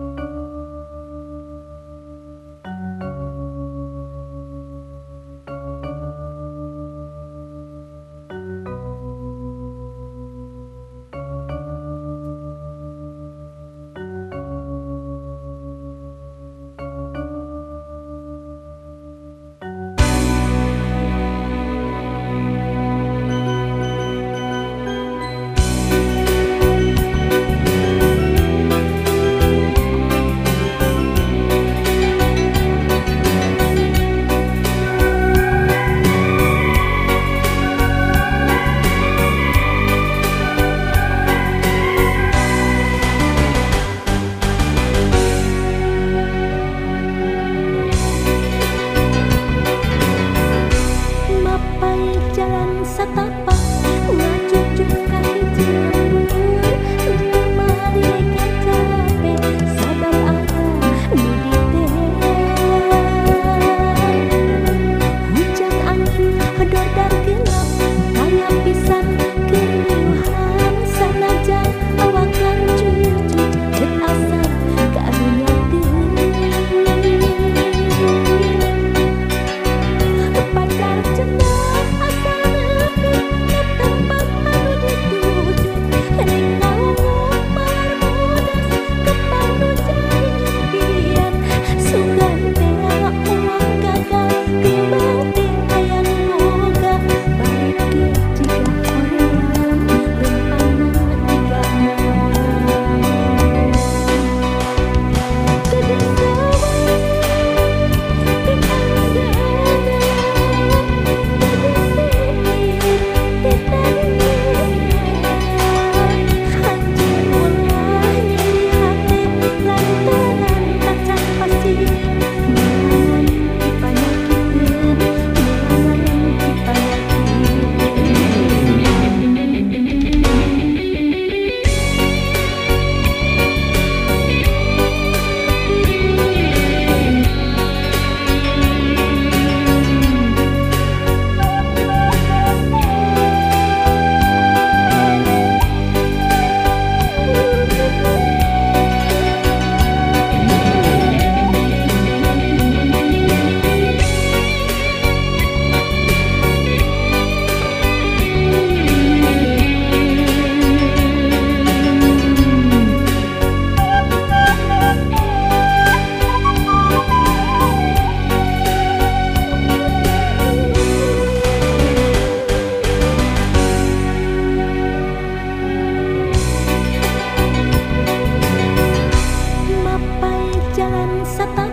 you sa pag